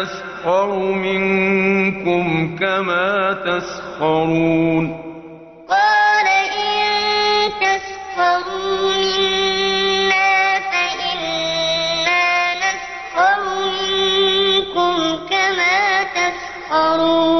نسخر منكم كما تسخرون. قال إن تسخروا منا فإنا نسخر منكم كما تسخرون.